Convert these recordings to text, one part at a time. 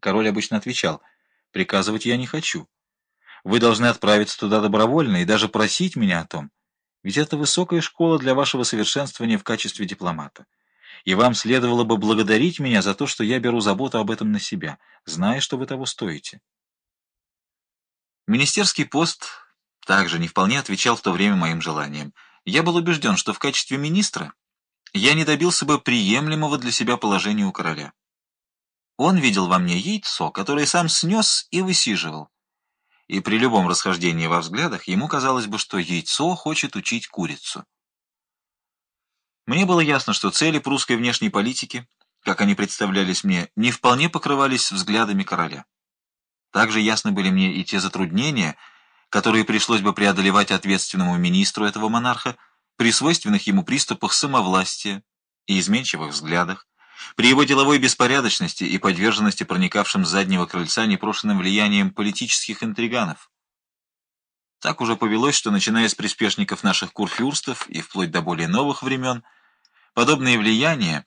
Король обычно отвечал, «Приказывать я не хочу. Вы должны отправиться туда добровольно и даже просить меня о том, ведь это высокая школа для вашего совершенствования в качестве дипломата. И вам следовало бы благодарить меня за то, что я беру заботу об этом на себя, зная, что вы того стоите». Министерский пост также не вполне отвечал в то время моим желаниям. Я был убежден, что в качестве министра я не добился бы приемлемого для себя положения у короля. Он видел во мне яйцо, которое сам снес и высиживал. И при любом расхождении во взглядах ему казалось бы, что яйцо хочет учить курицу. Мне было ясно, что цели прусской внешней политики, как они представлялись мне, не вполне покрывались взглядами короля. Также ясны были мне и те затруднения, которые пришлось бы преодолевать ответственному министру этого монарха при свойственных ему приступах самовластия и изменчивых взглядах, при его деловой беспорядочности и подверженности проникавшим с заднего крыльца непрошенным влиянием политических интриганов. Так уже повелось, что, начиная с приспешников наших курфюрстов и вплоть до более новых времен, подобные влияния,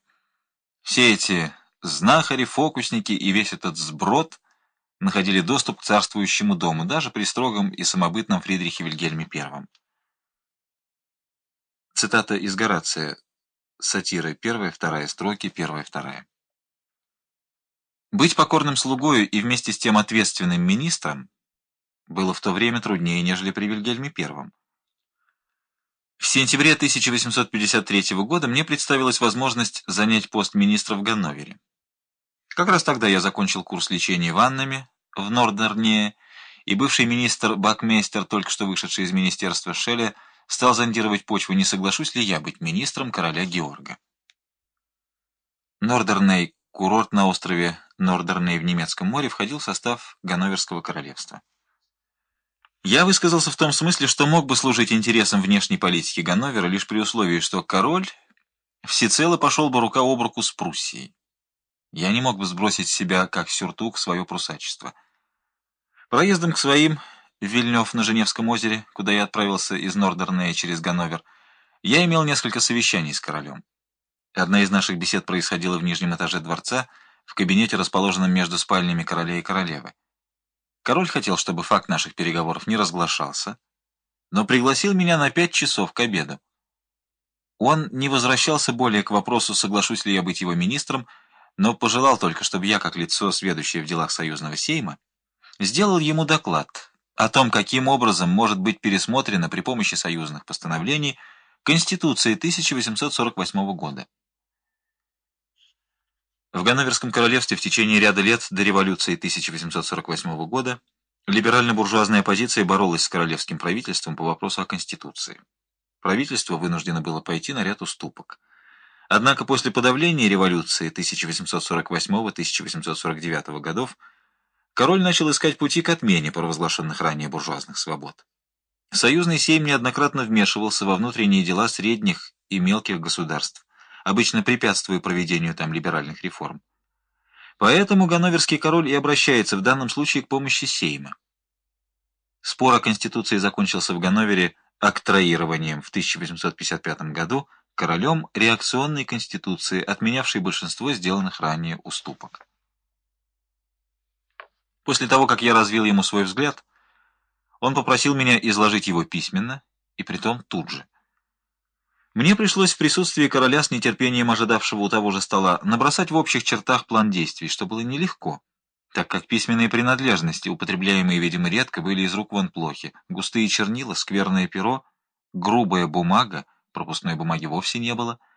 все эти знахари, фокусники и весь этот сброд находили доступ к царствующему дому, даже при строгом и самобытном Фридрихе Вильгельме I. Цитата из Горация Сатиры. Первая, вторая строки, первая, вторая. Быть покорным слугою и вместе с тем ответственным министром было в то время труднее, нежели при Вильгельме I. В сентябре 1853 года мне представилась возможность занять пост министра в Ганновере. Как раз тогда я закончил курс лечения ваннами в Нордерне, и бывший министр Бакмейстер, только что вышедший из министерства Шелля, стал зондировать почву, не соглашусь ли я быть министром короля Георга. Нордерней, курорт на острове Нордерней в немецком море, входил в состав Ганноверского королевства. Я высказался в том смысле, что мог бы служить интересам внешней политики Ганновера лишь при условии, что король всецело пошел бы рука об руку с Пруссией. Я не мог бы сбросить с себя, как сюртук, свое прусачество. Проездом к своим Вильнев на Женевском озере, куда я отправился из Нордернея через Ганновер, я имел несколько совещаний с королем. Одна из наших бесед происходила в нижнем этаже дворца, в кабинете, расположенном между спальнями короля и королевы. Король хотел, чтобы факт наших переговоров не разглашался, но пригласил меня на пять часов к обеду. Он не возвращался более к вопросу, соглашусь ли я быть его министром, но пожелал только, чтобы я, как лицо, сведущее в делах союзного сейма, сделал ему доклад о том, каким образом может быть пересмотрена при помощи союзных постановлений Конституция 1848 года. В Ганноверском королевстве в течение ряда лет до революции 1848 года либерально-буржуазная оппозиция боролась с королевским правительством по вопросу о Конституции. Правительство вынуждено было пойти на ряд уступок. Однако после подавления революции 1848-1849 годов король начал искать пути к отмене провозглашенных ранее буржуазных свобод. Союзный сейм неоднократно вмешивался во внутренние дела средних и мелких государств, обычно препятствуя проведению там либеральных реформ. Поэтому ганноверский король и обращается в данном случае к помощи сейма. Спор о Конституции закончился в Ганновере октроированием в 1855 году королем реакционной Конституции, отменявшей большинство сделанных ранее уступок. После того, как я развил ему свой взгляд, он попросил меня изложить его письменно, и притом тут же. Мне пришлось в присутствии короля с нетерпением ожидавшего у того же стола набросать в общих чертах план действий, что было нелегко, так как письменные принадлежности, употребляемые, видимо, редко, были из рук вон плохи. Густые чернила, скверное перо, грубая бумага, пропускной бумаги вовсе не было —